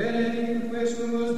Christus